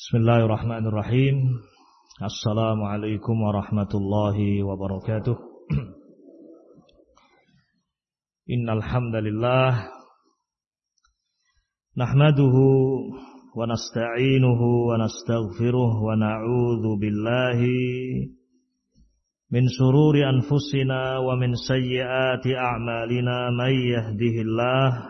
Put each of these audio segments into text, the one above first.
Bismillahirrahmanirrahim. Assalamualaikum warahmatullahi wabarakatuh. Innal hamdalillah nahmaduhu wa nasta'inuhu wa nastaghfiruh wa na'udzu billahi min shururi anfusina wa min sayyiati a'malina may yahdihillahu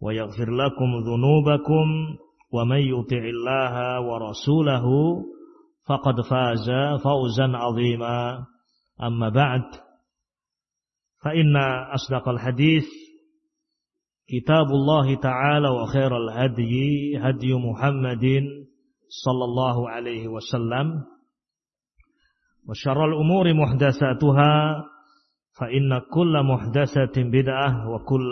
ويغفر لكم ذنوبكم ومن يطع الله ورسوله فقد فاز فوزا عظيما. أما بعد فإن أصدق الحديث كتاب الله تعالى وخير الهدي هدي محمد صلى الله عليه وسلم. وشر الأمور محدثاتها فإن كل محدثة بدعة وكل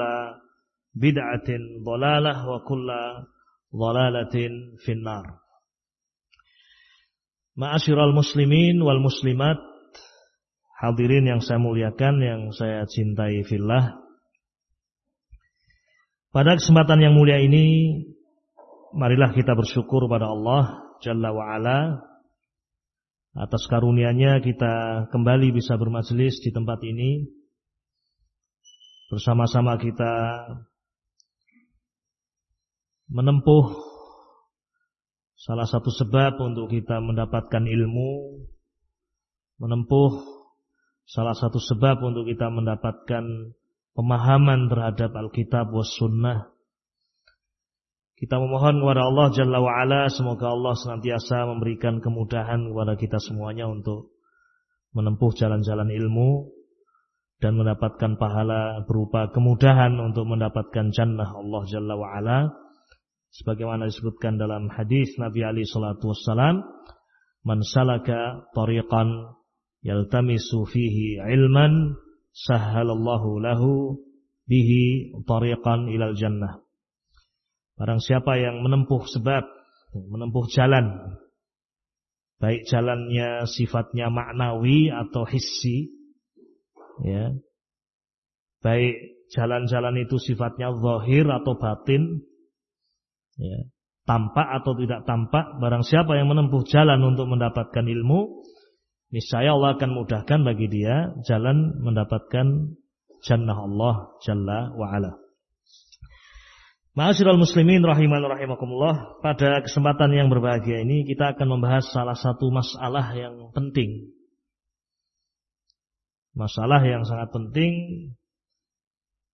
bid'atin dhalalah wa kulla dhalalatin finnar. Ma'asyiral muslimin wal muslimat, hadirin yang saya muliakan, yang saya cintai fillah. Pada kesempatan yang mulia ini, marilah kita bersyukur pada Allah Jalla wa ala atas karunia-Nya kita kembali bisa bermajelis di tempat ini. Bersama-sama kita menempuh salah satu sebab untuk kita mendapatkan ilmu, menempuh salah satu sebab untuk kita mendapatkan pemahaman terhadap Alkitab was sunnah. Kita memohon kepada Allah Jalla wa'ala semoga Allah senantiasa memberikan kemudahan kepada kita semuanya untuk menempuh jalan-jalan ilmu dan mendapatkan pahala berupa kemudahan untuk mendapatkan jannah Allah Jalla wa'ala sebagaimana disebutkan dalam hadis Nabi Ali salatu wassalam man salaka tariqan yaltamisu fihi ilman sahhalallahu lahu bihi tariqan ilal jannah. Barang siapa yang menempuh sebab menempuh jalan baik jalannya sifatnya maknawi atau hissi ya baik jalan-jalan itu sifatnya zahir atau batin ya, tampak atau tidak tampak barang siapa yang menempuh jalan untuk mendapatkan ilmu niscaya Allah akan mudahkan bagi dia jalan mendapatkan jannah Allah jalla wa ala Ma'asyiral muslimin rahiman rahimakumullah pada kesempatan yang berbahagia ini kita akan membahas salah satu masalah yang penting. Masalah yang sangat penting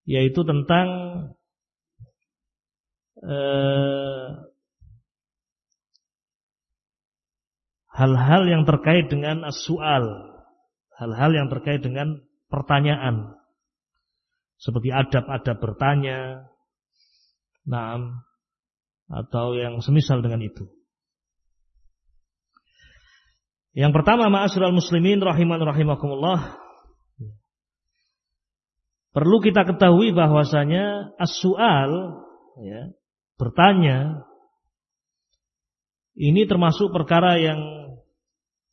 yaitu tentang Eh, hal-hal yang terkait dengan soal, hal-hal yang terkait dengan pertanyaan, seperti adab-adab bertanya, naam, atau yang semisal dengan itu. Yang pertama, ma'asyiral muslimin rahiman rahimakumullah. Perlu kita ketahui bahwasanya as-su'al ya, bertanya ini termasuk perkara yang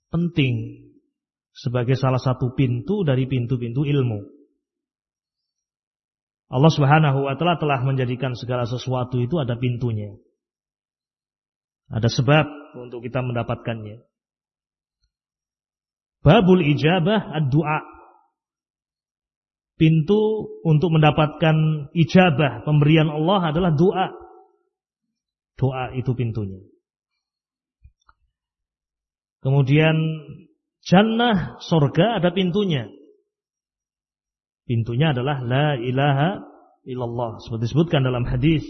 penting sebagai salah satu pintu dari pintu-pintu ilmu. Allah Subhanahu wa taala telah menjadikan segala sesuatu itu ada pintunya. Ada sebab untuk kita mendapatkannya. Babul ijabah ad-du'a pintu untuk mendapatkan ijabah pemberian Allah adalah doa. Doa itu pintunya. Kemudian jannah surga ada pintunya. Pintunya adalah la ilaha illallah. Seperti disebutkan dalam hadis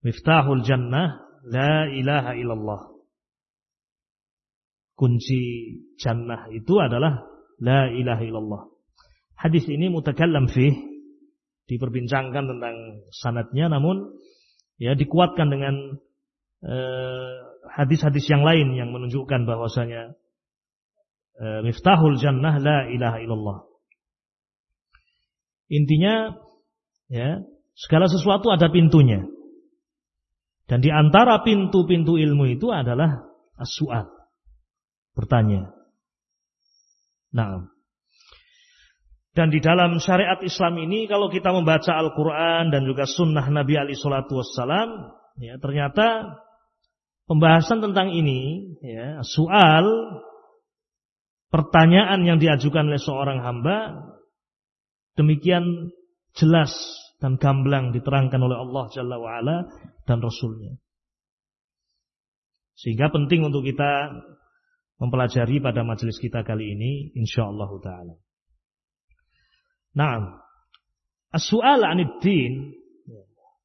Miftahul jannah la ilaha illallah. Kunci jannah itu adalah la ilaha illallah. Hadis ini mutakallam fih diperbincangkan tentang sanatnya namun ya dikuatkan dengan eh, hadis-hadis uh, yang lain yang menunjukkan bahwasanya uh, miftahul jannah la ilaha illallah. Intinya ya, segala sesuatu ada pintunya. Dan di antara pintu-pintu ilmu itu adalah as-su'al. Bertanya. Nah. Dan di dalam syariat Islam ini kalau kita membaca Al-Quran dan juga sunnah Nabi Ali Shallallahu Wassalam, ya ternyata pembahasan tentang ini, ya, soal pertanyaan yang diajukan oleh seorang hamba Demikian jelas dan gamblang diterangkan oleh Allah Jalla wa'ala dan Rasulnya. Sehingga penting untuk kita mempelajari pada majelis kita kali ini insyaallah taala. Nah, as-su'al 'anid din,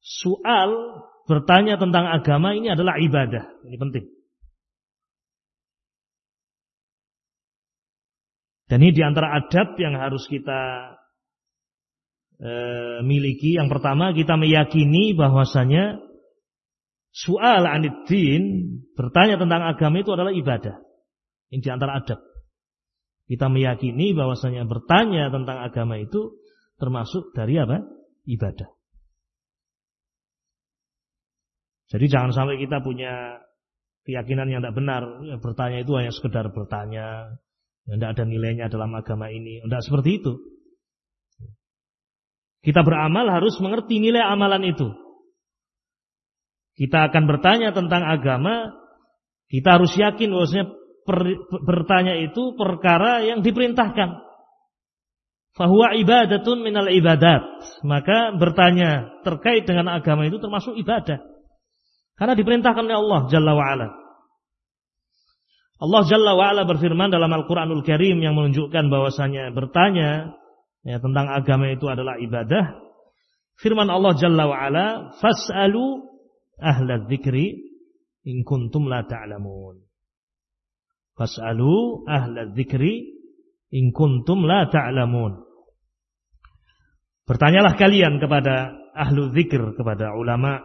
soal bertanya tentang agama ini adalah ibadah. Ini penting. Dan ini di antara adab yang harus kita e, miliki. Yang pertama kita meyakini bahwasanya soal aniddin bertanya tentang agama itu adalah ibadah. Ini di antara adab. Kita meyakini bahwasanya bertanya tentang agama itu termasuk dari apa? Ibadah. Jadi jangan sampai kita punya keyakinan yang tidak benar. Ya, bertanya itu hanya sekedar bertanya. Tidak ada nilainya dalam agama ini. Tidak seperti itu. Kita beramal harus mengerti nilai amalan itu. Kita akan bertanya tentang agama, kita harus yakin bahwasanya bertanya itu perkara yang diperintahkan. Fahuwa ibadatun minal ibadat. Maka bertanya terkait dengan agama itu termasuk ibadah. Karena diperintahkan oleh Allah Jalla wa'ala. Allah Jalla wa'ala berfirman dalam Al-Quranul Karim yang menunjukkan bahwasanya bertanya ya, tentang agama itu adalah ibadah. Firman Allah Jalla wa Ala, "Fas'alu ahla dzikri in kuntum la ta'lamun." Fas'alu ahla dzikri in kuntum la ta'lamun. Bertanyalah kalian kepada ahlu zikir, kepada ulama,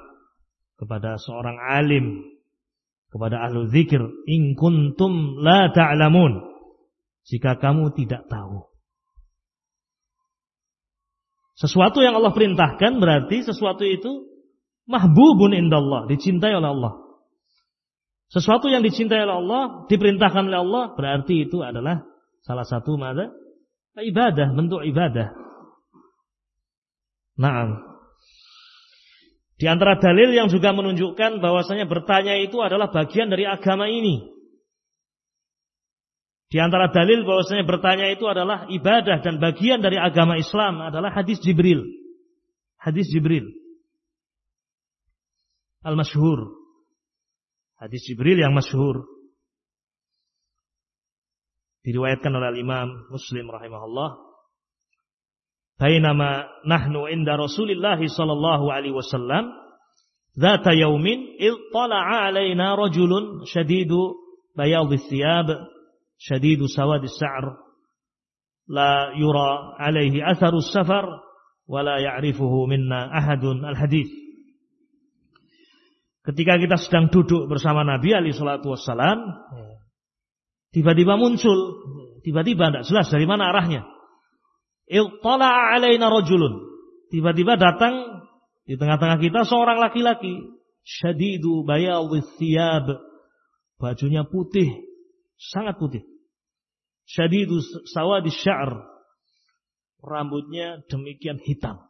kepada seorang alim, kepada ahlu zikir, in kuntum la ta'lamun. Jika kamu tidak tahu. Sesuatu yang Allah perintahkan berarti sesuatu itu mahbubun indallah, dicintai oleh Allah. Sesuatu yang dicintai oleh Allah, diperintahkan oleh Allah, berarti itu adalah salah satu mada ibadah, bentuk ibadah. Naam. Di antara dalil yang juga menunjukkan bahwasanya bertanya itu adalah bagian dari agama ini. Di antara dalil bahwasanya bertanya itu adalah ibadah dan bagian dari agama Islam adalah hadis Jibril. Hadis Jibril. Al-masyhur. Hadis Jibril yang masyhur. Diriwayatkan oleh Imam Muslim rahimahullah. Bainama nahnu inda Rasulillah sallallahu alaihi wasallam dzata yaumin ittala'a alaina rajulun shadidu bayadhi thiyab shadidu sawadi sa'r. La yura alaihi atharu safar wa ya'rifuhu minna ahadun al hadith Ketika kita sedang duduk bersama Nabi Ali Shallallahu Wasallam, tiba-tiba muncul, tiba-tiba tidak jelas dari mana arahnya. Iltala alaina rajulun. Tiba-tiba datang di tengah-tengah kita seorang laki-laki. Syadidu bayadhi. Bajunya putih, sangat putih. Syadidu sawadi sya'r. Rambutnya demikian hitam.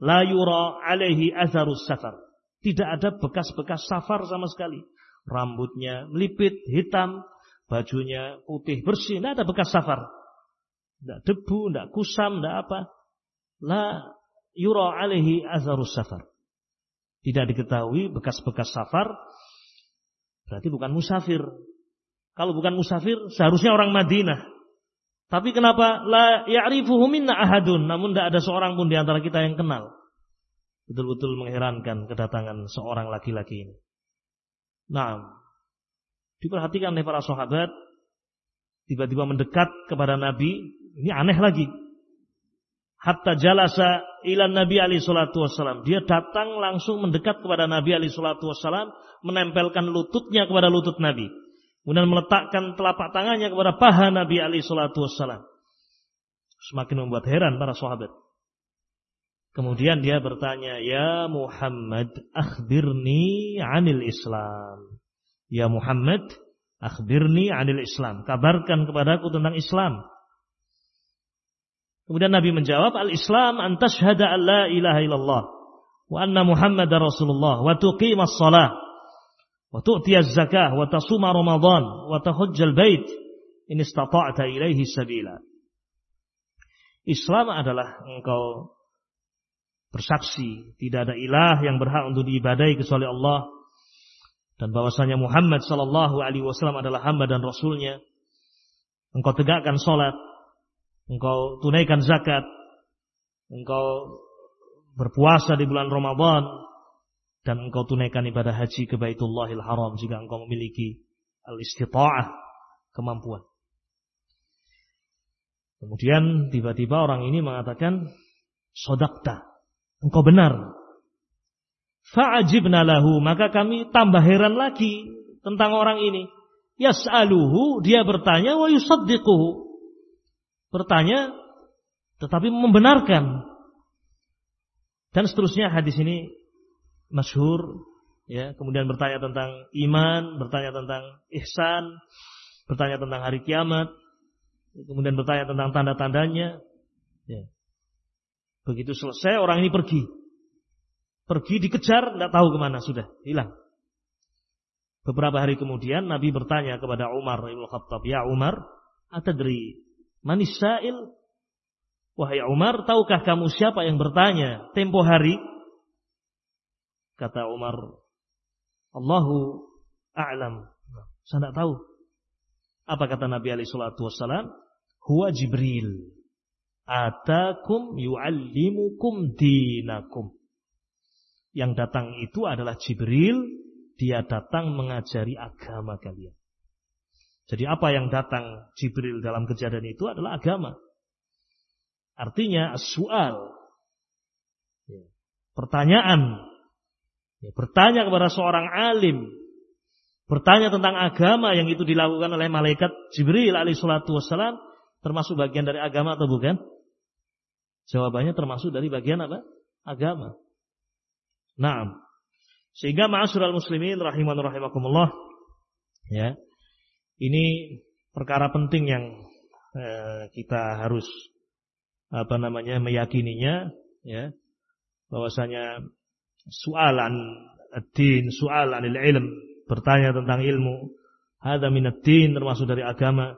La yura alaihi azarus safar. Tidak ada bekas-bekas safar sama sekali. Rambutnya melipit, hitam. Bajunya putih, bersih. Tidak ada bekas safar. Tidak debu, tidak kusam, tidak apa. La yura alaihi azarus safar. Tidak diketahui bekas-bekas safar. Berarti bukan musafir. Kalau bukan musafir, seharusnya orang Madinah. Tapi kenapa la ya'rifuhu minna ahadun, namun tidak ada seorang pun di antara kita yang kenal. Betul-betul mengherankan kedatangan seorang laki-laki ini. Nah, diperhatikan oleh para sahabat, tiba-tiba mendekat kepada Nabi, ini aneh lagi. Hatta jalasa ila Nabi alaihi salatu wassalam. Dia datang langsung mendekat kepada Nabi alaihi salatu wassalam, menempelkan lututnya kepada lutut Nabi. Kemudian meletakkan telapak tangannya kepada paha Nabi alaihi salatu wassalam. Semakin membuat heran para sahabat. Kemudian dia bertanya, "Ya Muhammad, akhbirni 'anil Islam." Ya Muhammad, akhbirni 'anil Islam. Kabarkan kepadaku tentang Islam. Kemudian Nabi menjawab, Al-Islam antas syahada an la ilaha illallah wa anna Muhammad Rasulullah wa tuqimas salah wa tu'tiyaz zakah wa tasuma Ramadan wa tahujjal bait in istata'ta ilaihi sabila. Islam adalah engkau bersaksi tidak ada ilah yang berhak untuk diibadai kecuali Allah dan bahwasanya Muhammad sallallahu alaihi wasallam adalah hamba dan rasulnya. Engkau tegakkan salat engkau tunaikan zakat, engkau berpuasa di bulan Ramadan, dan engkau tunaikan ibadah haji ke Baitullahil Haram jika engkau memiliki al-istita'ah, kemampuan. Kemudian tiba-tiba orang ini mengatakan, Sodakta, engkau benar. Fa'ajibna lahu, maka kami tambah heran lagi tentang orang ini. Yas'aluhu, dia bertanya, wa yusaddiquhu bertanya tetapi membenarkan. Dan seterusnya hadis ini masyhur ya, kemudian bertanya tentang iman, bertanya tentang ihsan, bertanya tentang hari kiamat, kemudian bertanya tentang tanda-tandanya. Ya. Begitu selesai orang ini pergi. Pergi dikejar, tidak tahu ke mana sudah hilang. Beberapa hari kemudian Nabi bertanya kepada Umar Ibn Khattab, Ya Umar, atadri Manis sa'il? Wahai Umar, tahukah kamu siapa yang bertanya tempo hari? Kata Umar, Allahu a'lam. Saya tidak tahu. Apa kata Nabi alaihi salatu? Huwa Jibril. Atakum yu'allimukum dinakum. Yang datang itu adalah Jibril. Dia datang mengajari agama kalian. Jadi apa yang datang Jibril dalam kejadian itu adalah agama. Artinya soal, ya, pertanyaan, ya, bertanya kepada seorang alim, bertanya tentang agama yang itu dilakukan oleh malaikat Jibril alaihissalatu wassalam, termasuk bagian dari agama atau bukan? Jawabannya termasuk dari bagian apa? Agama. Nah, sehingga ma'asyiral muslimin rahiman rahimakumullah, ya. Ini perkara penting yang eh, kita harus apa namanya meyakininya ya bahwasanya soalan ad-din, soalan ilm, bertanya tentang ilmu, ada minat din termasuk dari agama,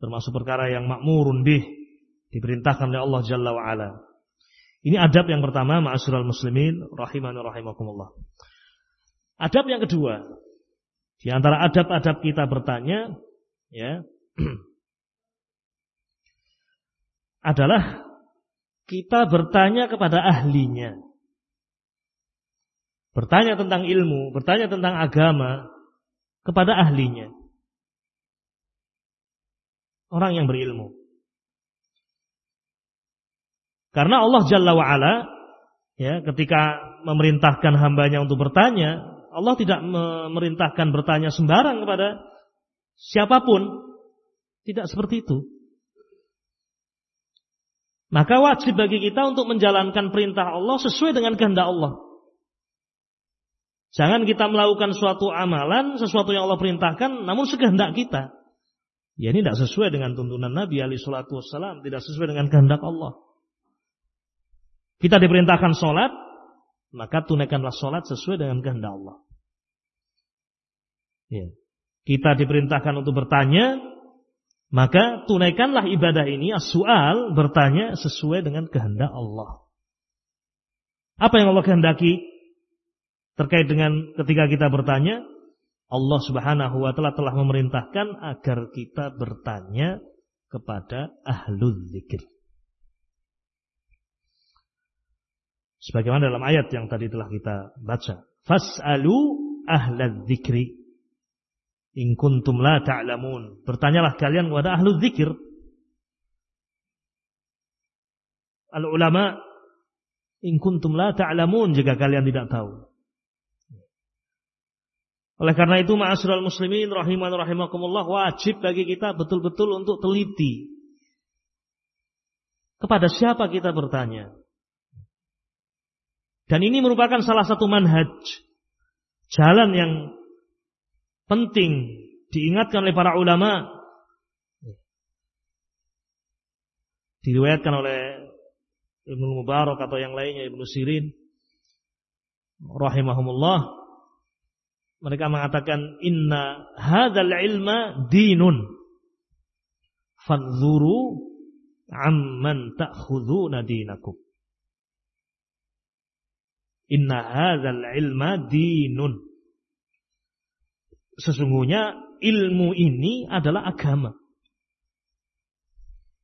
termasuk perkara yang makmurun bih, diperintahkan oleh Allah Jalla wa ala. Ini adab yang pertama, ma'asyiral muslimin rahiman rahimakumullah. Adab yang kedua, di antara adab-adab kita bertanya, ya, adalah kita bertanya kepada ahlinya. Bertanya tentang ilmu, bertanya tentang agama kepada ahlinya. Orang yang berilmu. Karena Allah Jalla wa'ala ya, ketika memerintahkan hambanya untuk bertanya, Allah tidak memerintahkan bertanya sembarang kepada siapa pun. Tidak seperti itu. Maka wajib bagi kita untuk menjalankan perintah Allah sesuai dengan kehendak Allah. Jangan kita melakukan suatu amalan, sesuatu yang Allah perintahkan, namun sekehendak kita. Ya ini tidak sesuai dengan tuntunan Nabi Ali Shallallahu Wasallam, tidak sesuai dengan kehendak Allah. Kita diperintahkan sholat, maka tunaikanlah sholat sesuai dengan kehendak Allah. Ya. Kita diperintahkan untuk bertanya, maka tunaikanlah ibadah ini as-su'al bertanya sesuai dengan kehendak Allah. Apa yang Allah kehendaki terkait dengan ketika kita bertanya? Allah Subhanahu wa taala telah memerintahkan agar kita bertanya kepada ahlul zikir. Sebagaimana dalam ayat yang tadi telah kita baca. Fas'alu ahlal zikri. In kuntum la ta'lamun. Bertanyalah kalian kepada ahlul zikir. Al-ulama. In kuntum la ta'lamun jika kalian tidak tahu. Oleh karena itu ma'asyiral muslimin rahiman rahimakumullah wajib bagi kita betul-betul untuk teliti. Kepada siapa kita bertanya? Dan ini merupakan salah satu manhaj. Jalan yang penting diingatkan oleh para ulama. Diriwayatkan oleh Ibnu Mubarak atau yang lainnya Ibnu Sirin rahimahumullah mereka mengatakan inna hadzal ilma dinun fanzuru amman ta'khuduna dinakum Inna hadzal ilma dinun. Sesungguhnya ilmu ini adalah agama.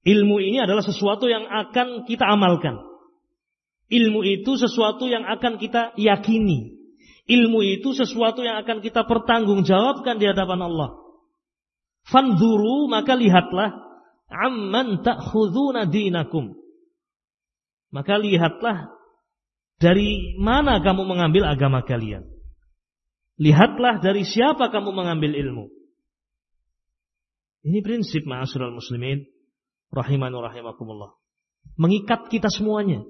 Ilmu ini adalah sesuatu yang akan kita amalkan. Ilmu itu sesuatu yang akan kita yakini. Ilmu itu sesuatu yang akan kita pertanggungjawabkan di hadapan Allah. Fanzuru maka lihatlah amman ta'khuduna dinakum. Maka lihatlah dari mana kamu mengambil agama kalian? Lihatlah dari siapa kamu mengambil ilmu. Ini prinsip ma'asyiral muslimin rahimanu rahimakumullah. Mengikat kita semuanya.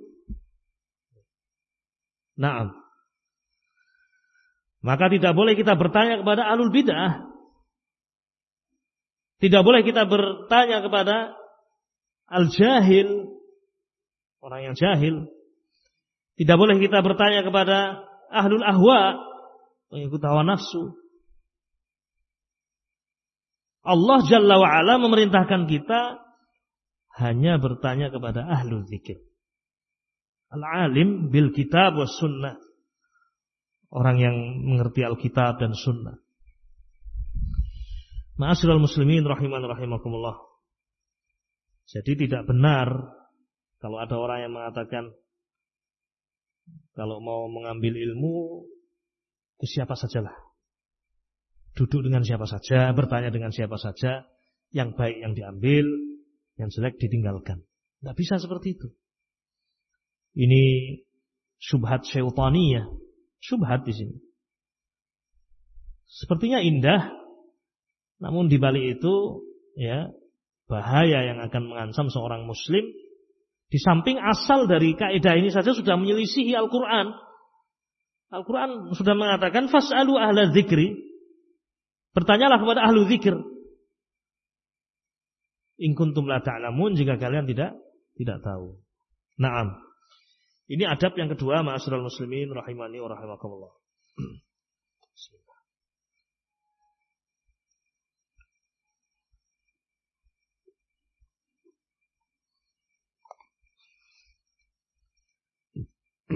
Naam. Maka tidak boleh kita bertanya kepada alul bid'ah. Tidak boleh kita bertanya kepada al-jahil, orang yang jahil. Tidak boleh kita bertanya kepada ahlul ahwa, mengikut hawa nafsu. Allah Jalla wa'ala memerintahkan kita hanya bertanya kepada ahlul zikir. Al-alim bil kitab was sunnah. Orang yang mengerti Alkitab dan sunnah. Ma'asyiral muslimin rahiman rahimakumullah. Jadi tidak benar kalau ada orang yang mengatakan kalau mau mengambil ilmu ke siapa sajalah. Duduk dengan siapa saja, bertanya dengan siapa saja, yang baik yang diambil, yang jelek ditinggalkan. Tidak bisa seperti itu. Ini subhat ya, Subhat di sini. Sepertinya indah, namun di balik itu ya bahaya yang akan mengancam seorang muslim di samping asal dari kaidah ini saja sudah menyelisihi Al-Quran. Al-Quran sudah mengatakan fas'alu ahla zikri. Bertanyalah kepada ahlu zikir. In kuntum la ta'lamun jika kalian tidak tidak tahu. Naam. Ini adab yang kedua ma'asyiral muslimin rahimani wa rahimakumullah.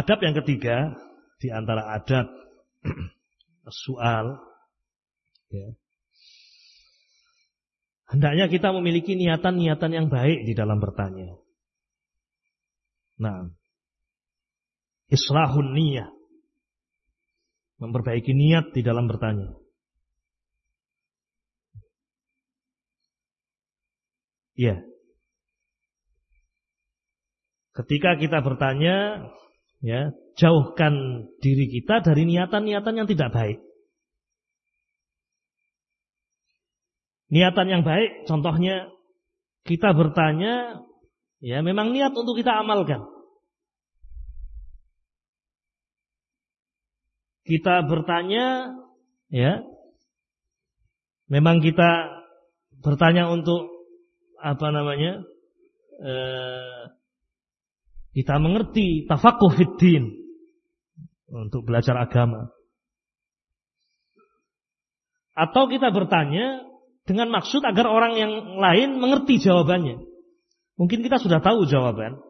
adab yang ketiga di antara adab soal ya. Hendaknya kita memiliki niatan-niatan yang baik di dalam bertanya. Nah, islahun niyah. Memperbaiki niat di dalam bertanya. Ya. Ketika kita bertanya, ya, jauhkan diri kita dari niatan-niatan yang tidak baik. Niatan yang baik, contohnya kita bertanya, ya memang niat untuk kita amalkan. Kita bertanya, ya, memang kita bertanya untuk apa namanya, eh, kita mengerti tafakuh fiddin untuk belajar agama. Atau kita bertanya dengan maksud agar orang yang lain mengerti jawabannya. Mungkin kita sudah tahu jawaban.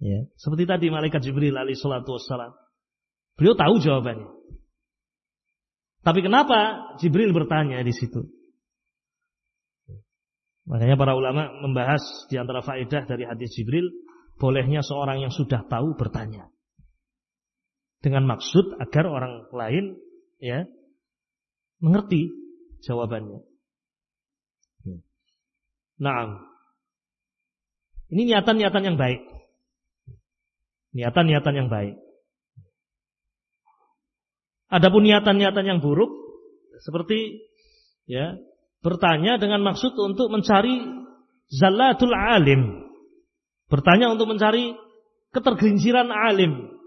Ya, seperti tadi malaikat Jibril alaihi salatu wassalam. Beliau tahu jawabannya. Tapi kenapa Jibril bertanya di situ? Makanya para ulama membahas di antara faedah dari hadis Jibril, bolehnya seorang yang sudah tahu bertanya. Dengan maksud agar orang lain ya mengerti jawabannya. Nah, ini niatan-niatan yang baik. Niatan-niatan yang baik. Adapun niatan-niatan yang buruk seperti ya bertanya dengan maksud untuk mencari zalatul alim. Bertanya untuk mencari ketergelinciran alim.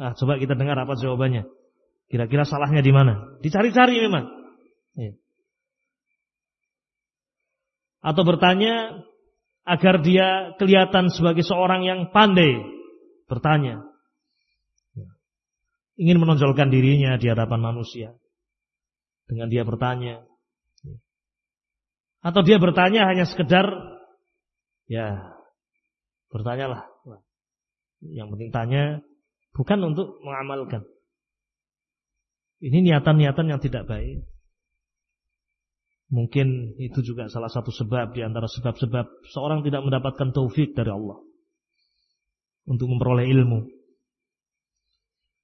Nah, coba kita dengar apa jawabannya. Kira-kira salahnya di mana? Dicari-cari memang. Ya. Atau bertanya agar dia kelihatan sebagai seorang yang pandai. Bertanya. Ingin menonjolkan dirinya di hadapan manusia. Dengan dia bertanya. Atau dia bertanya hanya sekedar ya bertanyalah. Yang penting tanya bukan untuk mengamalkan. Ini niatan-niatan yang tidak baik. Mungkin itu juga salah satu sebab di antara sebab-sebab seorang tidak mendapatkan taufik dari Allah untuk memperoleh ilmu.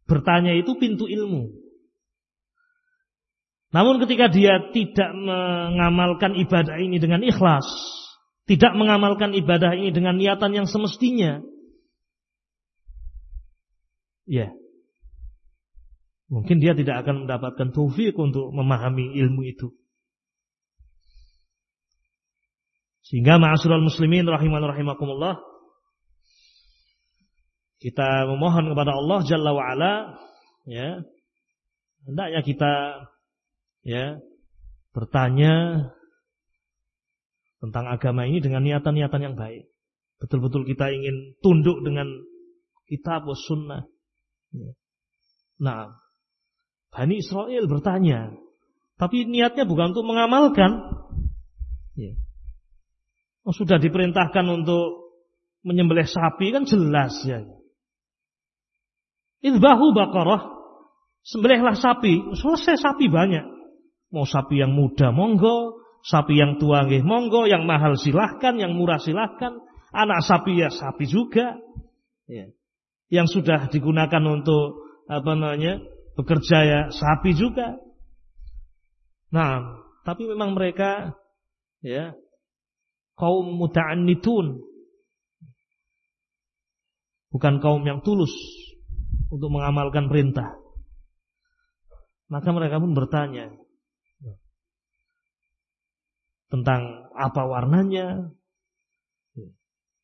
Bertanya itu pintu ilmu. Namun ketika dia tidak mengamalkan ibadah ini dengan ikhlas, tidak mengamalkan ibadah ini dengan niatan yang semestinya, ya, Mungkin dia tidak akan mendapatkan taufik untuk memahami ilmu itu. Sehingga ma'asyiral muslimin rahiman rahimakumullah kita memohon kepada Allah Jalla wa ala ya hendaknya kita ya bertanya tentang agama ini dengan niatan-niatan yang baik. Betul-betul kita ingin tunduk dengan kitab sunnah. Ya. Nah, Bani Israel bertanya, tapi niatnya bukan untuk mengamalkan. Ya. Oh, sudah diperintahkan untuk menyembelih sapi kan jelas ya. Idbahu bakarah, sembelihlah sapi, selesai sapi banyak. Mau sapi yang muda monggo, sapi yang tua nggih monggo, yang mahal silahkan, yang murah silahkan, anak sapi ya sapi juga. Ya. Yang sudah digunakan untuk apa namanya bekerja ya sapi juga. Nah, tapi memang mereka ya kaum muta'annitun. Bukan kaum yang tulus untuk mengamalkan perintah. Maka mereka pun bertanya tentang apa warnanya,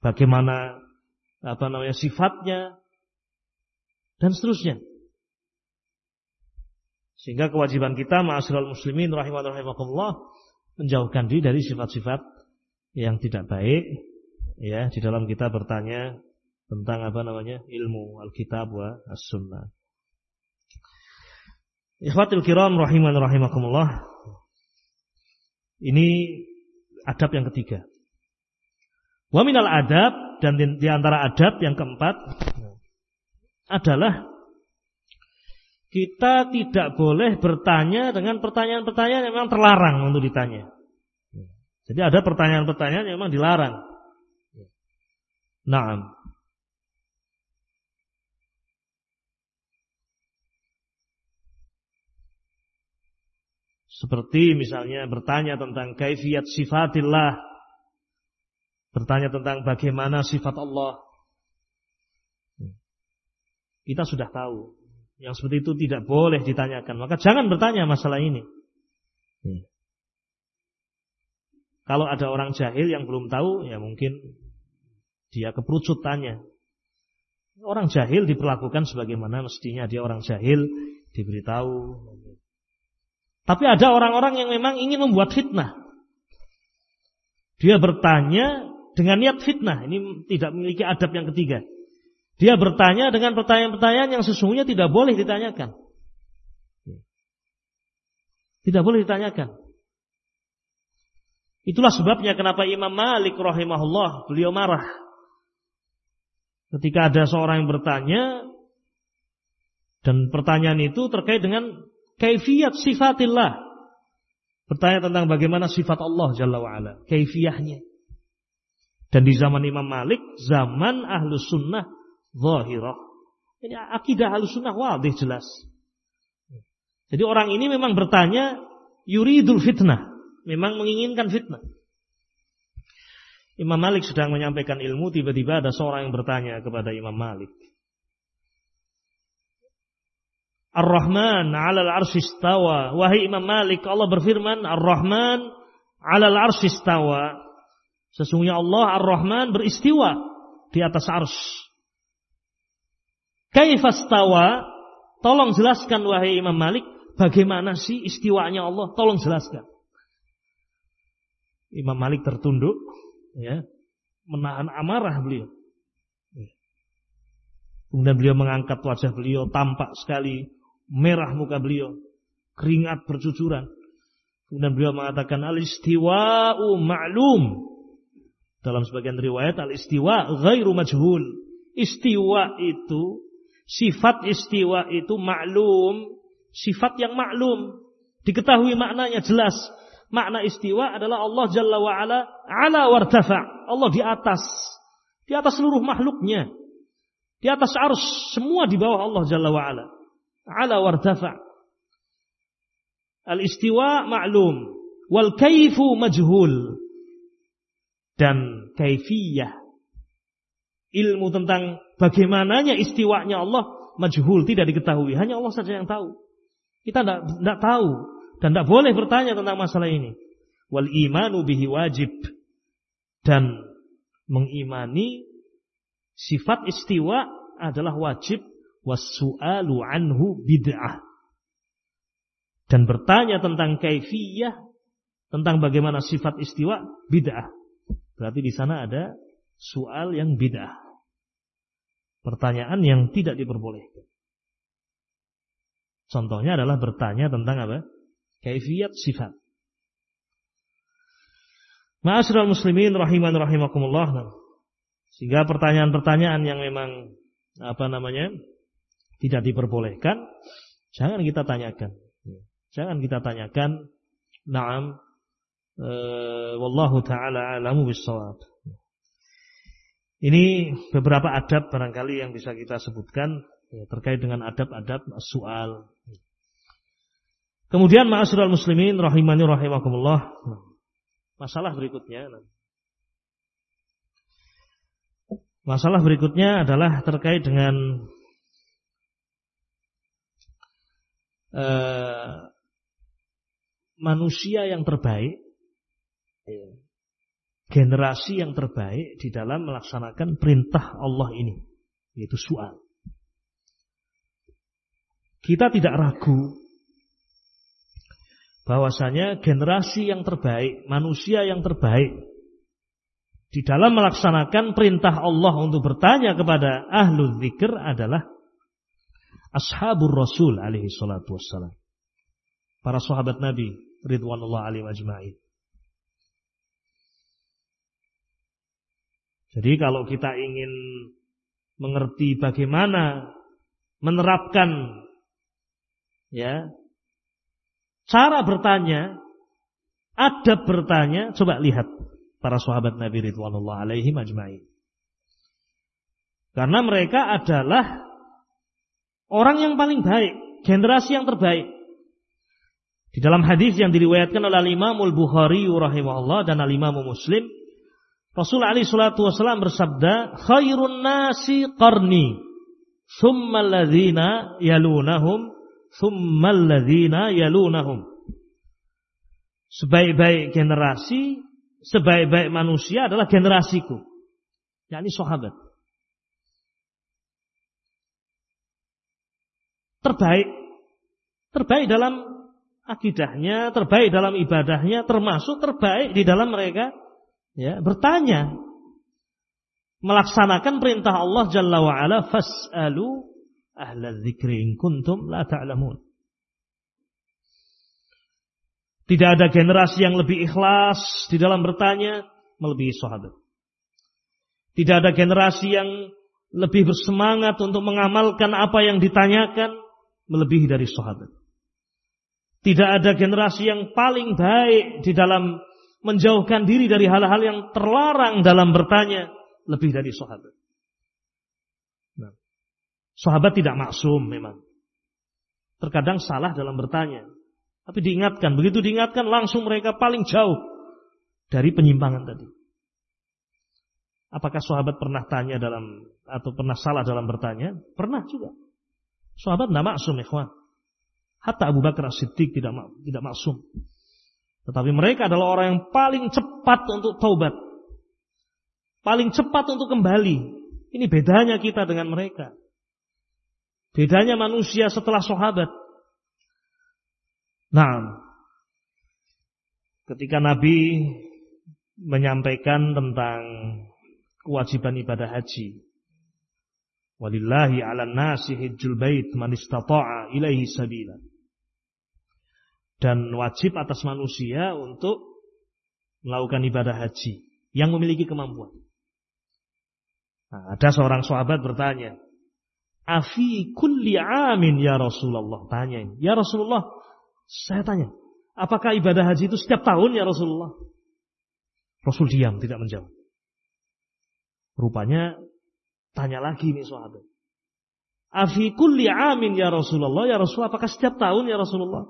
bagaimana apa namanya sifatnya, dan seterusnya. Sehingga kewajiban kita ma'asyiral muslimin rahimakumullah menjauhkan diri dari sifat-sifat yang tidak baik ya di dalam kita bertanya tentang apa namanya ilmu Alkitab wa As-Sunnah. Ikhwatul kiram rahiman rahimakumullah. Ini adab yang ketiga. Wa minal adab dan di antara adab yang keempat adalah kita tidak boleh bertanya dengan pertanyaan-pertanyaan yang memang terlarang untuk ditanya. Jadi ada pertanyaan-pertanyaan yang memang dilarang. Naam. Seperti misalnya bertanya tentang kaifiyat sifatillah. Bertanya tentang bagaimana sifat Allah. Kita sudah tahu yang seperti itu tidak boleh ditanyakan. Maka jangan bertanya masalah ini. Kalau ada orang jahil yang belum tahu, ya mungkin dia keperucut tanya. Orang jahil diperlakukan sebagaimana mestinya dia orang jahil diberitahu. Tapi ada orang-orang yang memang ingin membuat fitnah. Dia bertanya dengan niat fitnah. Ini tidak memiliki adab yang ketiga. Dia bertanya dengan pertanyaan-pertanyaan yang sesungguhnya tidak boleh ditanyakan. Tidak boleh ditanyakan. Itulah sebabnya kenapa Imam Malik rahimahullah beliau marah ketika ada seorang yang bertanya dan pertanyaan itu terkait dengan kaifiyat sifatillah. Bertanya tentang bagaimana sifat Allah Jalla wa'ala. Kaifiyahnya. Dan di zaman Imam Malik, zaman ahlu sunnah zahirah. Ini akidah ahlu sunnah wadih jelas. Jadi orang ini memang bertanya yuridul fitnah. Memang menginginkan fitnah. Imam Malik sedang menyampaikan ilmu, tiba-tiba ada seorang yang bertanya kepada Imam Malik. Ar-Rahman 'alal 'arsy istawa. Wahai Imam Malik, Allah berfirman, Ar-Rahman 'alal 'arsy istawa. Sesungguhnya Allah Ar-Rahman beristiwa di atas ars. Kaifastawa? Tolong jelaskan wahai Imam Malik, bagaimana sih istiwanya Allah? Tolong jelaskan. Imam Malik tertunduk, ya, menahan amarah beliau. Kemudian beliau mengangkat wajah beliau, tampak sekali merah muka beliau, keringat bercucuran. Kemudian beliau mengatakan al-istiwa'u ma'lum. Dalam sebagian riwayat al-istiwa ghairu majhul. Istiwa itu sifat istiwa itu maklum, sifat yang maklum, diketahui maknanya jelas. Makna istiwa adalah Allah Jalla wa ala ala wartafa. Allah di atas. Di atas seluruh makhluknya. Di atas arus semua di bawah Allah Jalla wa ala ala wartafa. Al-istiwa ma'lum wal kaifu majhul. Dan kaifiyah ilmu tentang bagaimananya istiwanya Allah majhul tidak diketahui, hanya Allah saja yang tahu. Kita tidak tahu dan tidak boleh bertanya tentang masalah ini. Wal imanu bihi wajib dan mengimani sifat istiwa adalah wajib wasu'alu anhu bid'ah. Dan bertanya tentang kaifiyah, tentang bagaimana sifat istiwa, bid'ah. Berarti di sana ada soal yang bid'ah. Pertanyaan yang tidak diperbolehkan. Contohnya adalah bertanya tentang apa? Kaifiyat sifat. Ma'asyiral muslimin rahiman rahimakumullah. Sehingga pertanyaan-pertanyaan yang memang apa namanya? Tidak diperbolehkan, jangan kita tanyakan. Jangan kita tanyakan. Naam. E, wallahu taala alamu bisawab. Ini beberapa adab barangkali yang bisa kita sebutkan ya, terkait dengan adab-adab soal. Kemudian ma'asyiral muslimin rahimani rahimakumullah. Masalah berikutnya. Masalah berikutnya adalah terkait dengan Eh, manusia yang terbaik, ya, generasi yang terbaik di dalam melaksanakan perintah Allah ini, yaitu soal. Kita tidak ragu bahwasanya generasi yang terbaik, manusia yang terbaik di dalam melaksanakan perintah Allah untuk bertanya kepada ahlu zikr adalah ashabur Rasul alaihi salatu wassalam. Para sahabat Nabi ridwanullah alaihi ajma'in. Jadi kalau kita ingin mengerti bagaimana menerapkan ya cara bertanya, adab bertanya, coba lihat para sahabat Nabi ridwanullah alaihi ajma'in. Karena mereka adalah Orang yang paling baik, generasi yang terbaik. Di dalam hadis yang diriwayatkan oleh Imam Al-Bukhari rahimahullah dan Imam Muslim, Rasul Ali salatu wasallam bersabda, "Khairun nasi qarni, thumma alladhina yalunahum, thumma alladhina yalunahum." Sebaik-baik generasi, sebaik-baik manusia adalah generasiku. yakni sahabat. Terbaik. Terbaik dalam akidahnya, terbaik dalam ibadahnya, termasuk terbaik di dalam mereka ya, bertanya. Melaksanakan perintah Allah Jalla wa'ala fas'alu ahla in kuntum la ta'lamun. Tidak ada generasi yang lebih ikhlas di dalam bertanya melebihi sahabat. Tidak ada generasi yang lebih bersemangat untuk mengamalkan apa yang ditanyakan melebihi dari sahabat. Tidak ada generasi yang paling baik di dalam menjauhkan diri dari hal-hal yang terlarang dalam bertanya lebih dari sahabat. Nah, sahabat tidak maksum memang. Terkadang salah dalam bertanya. Tapi diingatkan, begitu diingatkan langsung mereka paling jauh dari penyimpangan tadi. Apakah sahabat pernah tanya dalam atau pernah salah dalam bertanya? Pernah juga. Sahabat tidak maksum, ikhwan. Hatta Abu Bakar Siddiq tidak tidak maksum. Tetapi mereka adalah orang yang paling cepat untuk taubat. Paling cepat untuk kembali. Ini bedanya kita dengan mereka. Bedanya manusia setelah sahabat. Nah, ketika Nabi menyampaikan tentang kewajiban ibadah haji. Walillahi 'alan nasi hajjul bait man istata'a ilaihi sabila dan wajib atas manusia untuk melakukan ibadah haji yang memiliki kemampuan. Nah, ada seorang sahabat bertanya, "Afi kulli amin ya Rasulullah?" Tanya, "Ya Rasulullah, saya tanya, apakah ibadah haji itu setiap tahun ya Rasulullah?" Rasul diam, tidak menjawab. Rupanya tanya lagi nih sahabat. Afi kulli amin ya Rasulullah, ya Rasulullah, apakah setiap tahun ya Rasulullah?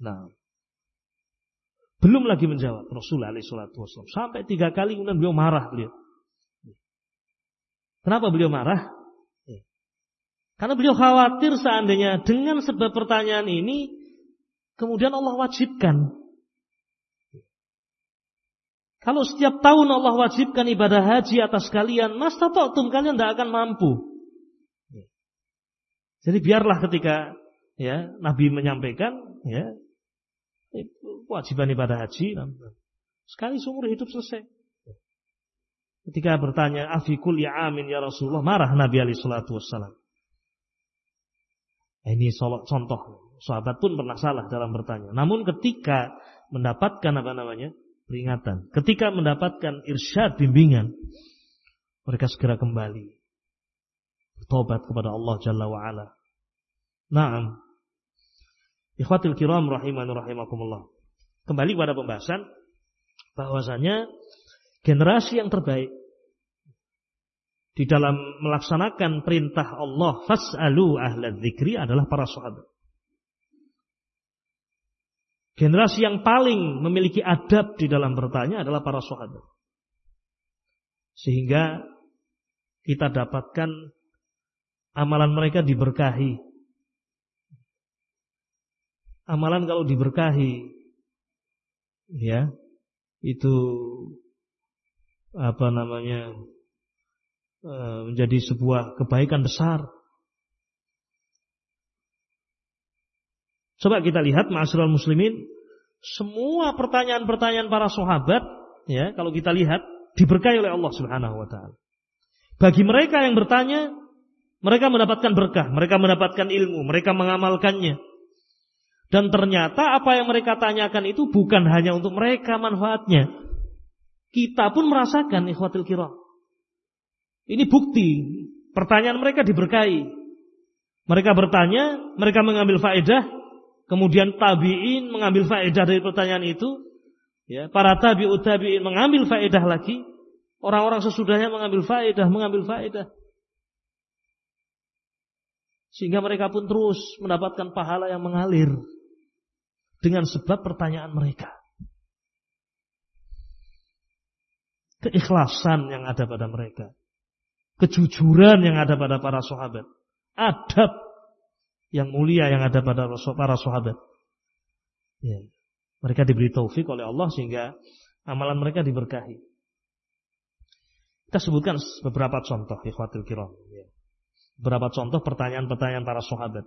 Nah, belum lagi menjawab Rasulullah SAW. Sampai tiga kali kemudian beliau marah beliau. Kenapa beliau marah? Karena beliau khawatir seandainya dengan sebab pertanyaan ini kemudian Allah wajibkan. Kalau setiap tahun Allah wajibkan ibadah haji atas kalian, mas tatum kalian tidak akan mampu. Jadi biarlah ketika ya Nabi menyampaikan, ya kewajiban ibadah haji sekali seumur hidup selesai. Ketika bertanya afikul ya amin ya Rasulullah marah Nabi alaihi salatu wassalam. Ini contoh sahabat pun pernah salah dalam bertanya. Namun ketika mendapatkan apa namanya peringatan, ketika mendapatkan irsyad bimbingan, mereka segera kembali bertobat kepada Allah Jalla wa ala. Naam. Ikhwatul kiram rahimanu rahimakumullah. Kembali pada pembahasan bahwasanya generasi yang terbaik di dalam melaksanakan perintah Allah fas'alu ahla dzikri adalah para sahabat. Generasi yang paling memiliki adab di dalam bertanya adalah para sahabat. Sehingga kita dapatkan amalan mereka diberkahi amalan kalau diberkahi ya itu apa namanya e, menjadi sebuah kebaikan besar. Coba kita lihat ma'asyiral muslimin semua pertanyaan-pertanyaan para sahabat ya kalau kita lihat diberkahi oleh Allah Subhanahu wa taala. Bagi mereka yang bertanya, mereka mendapatkan berkah, mereka mendapatkan ilmu, mereka mengamalkannya. Dan ternyata apa yang mereka tanyakan itu bukan hanya untuk mereka manfaatnya. Kita pun merasakan ikhwatil kiram. Ini bukti pertanyaan mereka diberkahi. Mereka bertanya, mereka mengambil faedah, kemudian tabi'in mengambil faedah dari pertanyaan itu, ya, para tabi'ut tabi'in mengambil faedah lagi, orang-orang sesudahnya mengambil faedah, mengambil faedah. Sehingga mereka pun terus mendapatkan pahala yang mengalir dengan sebab pertanyaan mereka. Keikhlasan yang ada pada mereka. Kejujuran yang ada pada para sahabat. Adab yang mulia yang ada pada para sahabat. Ya. Mereka diberi taufik oleh Allah sehingga amalan mereka diberkahi. Kita sebutkan beberapa contoh ikhwatul kiram. Ya. Beberapa contoh pertanyaan-pertanyaan para sahabat.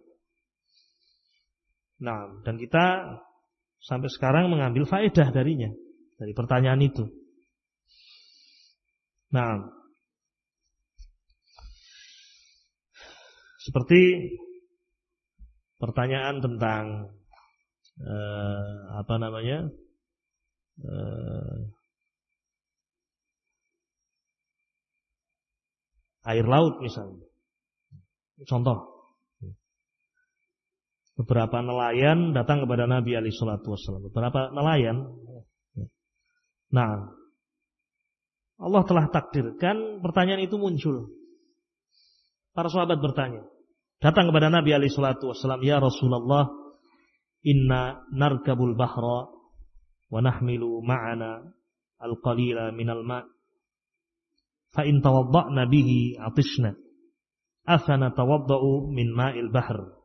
Nah, dan kita sampai sekarang mengambil faedah darinya, dari pertanyaan itu. Nah, seperti pertanyaan tentang eh, apa namanya eh, air laut misalnya, contoh beberapa nelayan datang kepada Nabi alaihi salatu wasallam. Beberapa nelayan. Nah, Allah telah takdirkan pertanyaan itu muncul. Para sahabat bertanya, datang kepada Nabi alaihi salatu wasallam, "Ya Rasulullah, inna narkabul bahra wa nahmilu ma'ana al-qalila minal ma' fa in tawadda'na bihi atishna afana tawadda'u min ma'il bahr."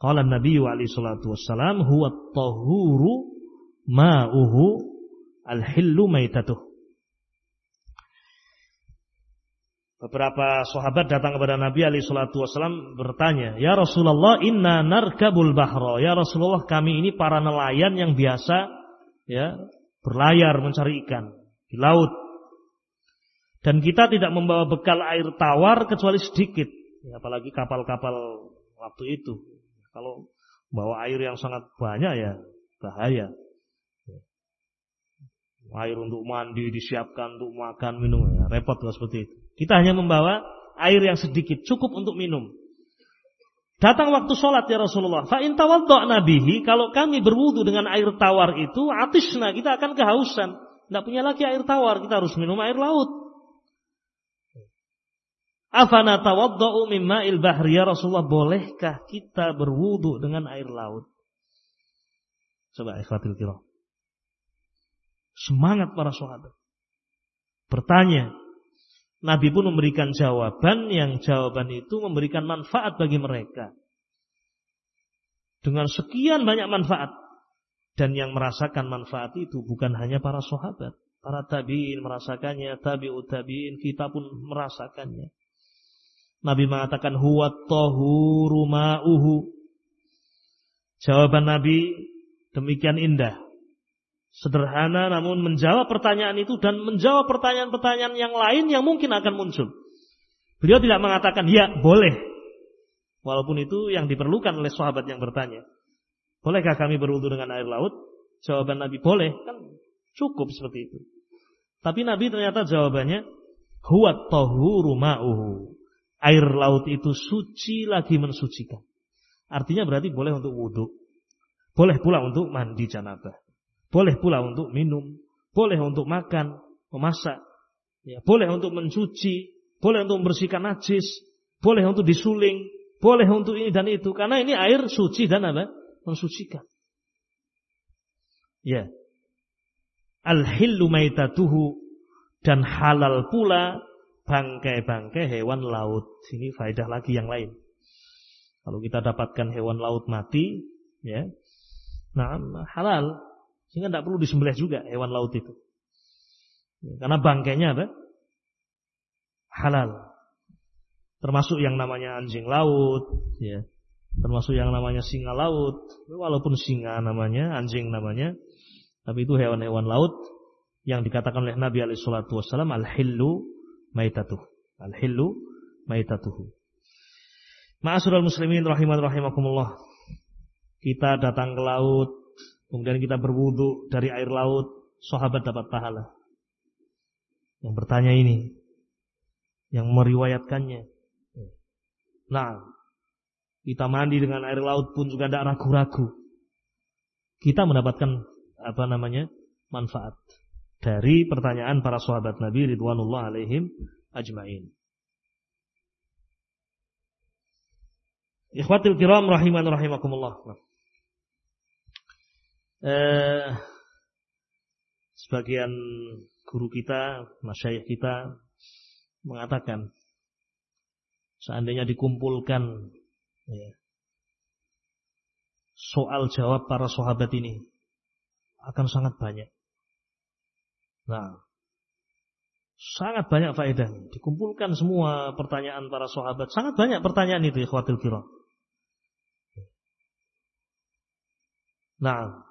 Qala Nabi alaihi salatu wassalam huwa tahuru ma'uhu al-hillu. Beberapa sahabat datang kepada Nabi alaihi salatu wassalam bertanya, "Ya Rasulullah, inna narkabul bahra." Ya Rasulullah, kami ini para nelayan yang biasa ya, berlayar mencari ikan di laut. Dan kita tidak membawa bekal air tawar kecuali sedikit, ya, apalagi kapal-kapal waktu itu kalau bawa air yang sangat banyak ya bahaya. Air untuk mandi disiapkan untuk makan minum ya, repot kalau seperti itu. Kita hanya membawa air yang sedikit cukup untuk minum. Datang waktu sholat ya Rasulullah. Fa nabihi kalau kami berwudu dengan air tawar itu atisna kita akan kehausan. Tidak punya lagi air tawar kita harus minum air laut. Afana tawadda'u mimma il bahri ya Rasulullah bolehkah kita berwudu dengan air laut? Coba ikhwatil kiram. Semangat para sahabat. Bertanya. Nabi pun memberikan jawaban yang jawaban itu memberikan manfaat bagi mereka. Dengan sekian banyak manfaat. Dan yang merasakan manfaat itu bukan hanya para sahabat. Para tabi'in merasakannya, tabi'ut tabi'in, kita pun merasakannya. Nabi mengatakan huwa tahuru ma'uhu. Jawaban Nabi demikian indah. Sederhana namun menjawab pertanyaan itu dan menjawab pertanyaan-pertanyaan yang lain yang mungkin akan muncul. Beliau tidak mengatakan ya boleh. Walaupun itu yang diperlukan oleh sahabat yang bertanya. Bolehkah kami berwudu dengan air laut? Jawaban Nabi boleh. Kan cukup seperti itu. Tapi Nabi ternyata jawabannya huwa tahuru ma'uhu air laut itu suci lagi mensucikan. Artinya berarti boleh untuk wudhu. Boleh pula untuk mandi janabah. Boleh pula untuk minum. Boleh untuk makan, memasak. Ya, boleh untuk mencuci. Boleh untuk membersihkan najis. Boleh untuk disuling. Boleh untuk ini dan itu. Karena ini air suci dan apa? Mensucikan. Ya. Al-hillu maitatuhu. Dan halal pula bangkai-bangkai hewan laut. Ini faedah lagi yang lain. Kalau kita dapatkan hewan laut mati, ya, nah halal, sehingga tidak perlu disembelih juga hewan laut itu. Karena bangkainya apa? Halal. Termasuk yang namanya anjing laut, ya. Termasuk yang namanya singa laut, walaupun singa namanya, anjing namanya, tapi itu hewan-hewan laut yang dikatakan oleh Nabi wasallam al-hillu maitatuh. Al-hillu maitatuhu. Muslimin rahiman rahimakumullah. Kita datang ke laut, kemudian kita berwudu dari air laut, sahabat dapat pahala. Yang bertanya ini, yang meriwayatkannya. Nah, kita mandi dengan air laut pun juga tidak ragu-ragu. Kita mendapatkan apa namanya manfaat dari pertanyaan para sahabat Nabi ridwanullah alaihim ajmain. Ikhwatil kiram rahiman rahimakumullah. Eh, sebagian guru kita, masyayikh kita mengatakan seandainya dikumpulkan ya, soal jawab para sahabat ini akan sangat banyak. Nah, sangat banyak faedah. Dikumpulkan semua pertanyaan para sahabat. Sangat banyak pertanyaan itu, ikhwatil kiram. Nah,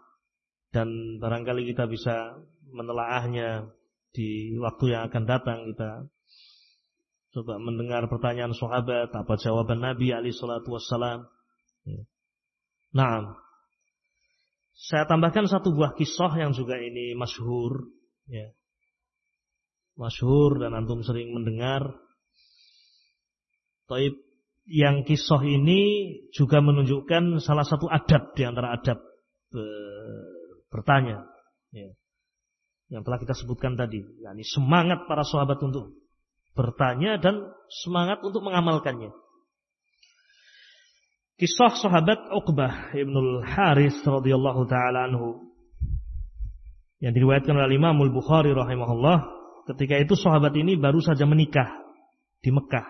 dan barangkali kita bisa menelaahnya di waktu yang akan datang kita coba mendengar pertanyaan sahabat apa jawaban Nabi Ali Shallallahu Wasallam. Nah, saya tambahkan satu buah kisah yang juga ini masyhur ya. Masyhur dan antum sering mendengar. Taib yang kisah ini juga menunjukkan salah satu adab di antara adab e, bertanya. Ya. Yang telah kita sebutkan tadi. Yani semangat para sahabat untuk bertanya dan semangat untuk mengamalkannya. Kisah sahabat Uqbah Ibnul Haris radhiyallahu taala anhu yang diriwayatkan oleh Imam Al-Bukhari rahimahullah ketika itu sahabat ini baru saja menikah di Mekah.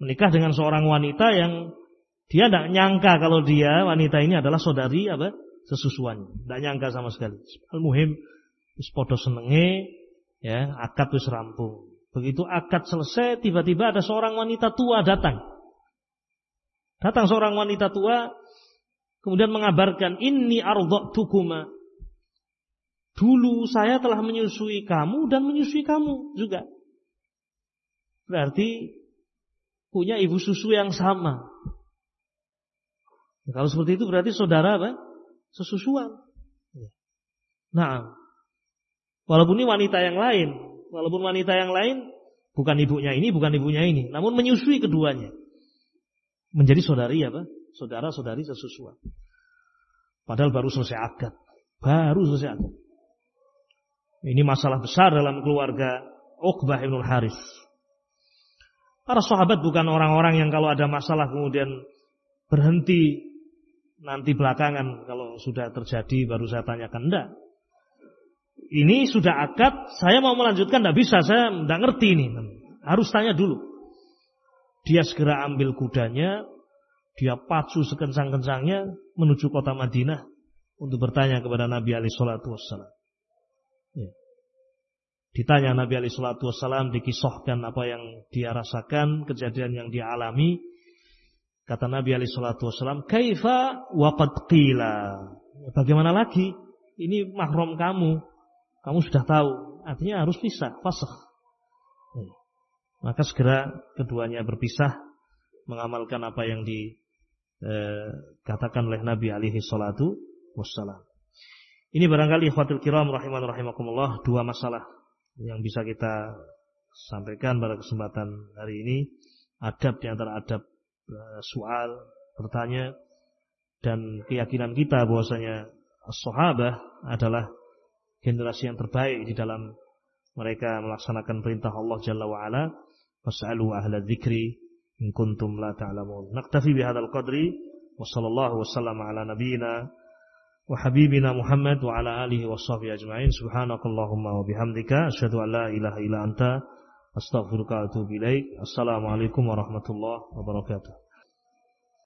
Menikah dengan seorang wanita yang dia tidak nyangka kalau dia wanita ini adalah saudari apa? Sesusuan. Tidak nyangka sama sekali. Al-muhim padha senenge ya, akad wis rampung. Begitu akad selesai tiba-tiba ada seorang wanita tua datang. Datang seorang wanita tua kemudian mengabarkan ini tukuma. Dulu saya telah menyusui kamu dan menyusui kamu juga. Berarti punya ibu susu yang sama. Kalau seperti itu berarti saudara apa? Sesusuan. Nah, walaupun ini wanita yang lain, walaupun wanita yang lain bukan ibunya ini, bukan ibunya ini, namun menyusui keduanya menjadi saudari apa? Saudara-saudari sesusuan. Padahal baru selesai akad. Baru selesai akad. Ini masalah besar dalam keluarga Uqbah ibn Haris. Para sahabat bukan orang-orang yang kalau ada masalah kemudian berhenti nanti belakangan kalau sudah terjadi baru saya tanyakan enggak. Ini sudah akad, saya mau melanjutkan enggak bisa, saya enggak ngerti ini. Harus tanya dulu. Dia segera ambil kudanya, dia pacu sekencang-kencangnya menuju kota Madinah untuk bertanya kepada Nabi Ali Shallallahu Wasallam. Ya. Ditanya Nabi Ali Shallallahu Wasallam dikisahkan apa yang dia rasakan, kejadian yang dia alami. Kata Nabi Ali Shallallahu Wasallam, kaifa waqad qila. Bagaimana lagi? Ini mahram kamu. Kamu sudah tahu. Artinya harus pisah, fasakh. Maka segera keduanya berpisah mengamalkan apa yang dikatakan oleh Nabi alaihi salatu wassalam. Ini barangkali ikhwatul kiram rahiman rahimakumullah dua masalah yang bisa kita sampaikan pada kesempatan hari ini. Adab di antara adab Eh, soal, bertanya dan keyakinan kita bahwasanya sahabat adalah generasi yang terbaik di dalam mereka melaksanakan perintah Allah Jalla wa Ala. Fas'alu ahla dzikri in kuntum la ta'lamun. Naktafi bihadzal qadri wa sallallahu wasallam ala nabiyyina wa habibina Muhammad wa ala alihi wa sahbihi ajma'in. Subhanakallahumma wa bihamdika asyhadu an la ilaha illa anta Astaghfirullahaladzim. Assalamualaikum warahmatullahi wabarakatuh.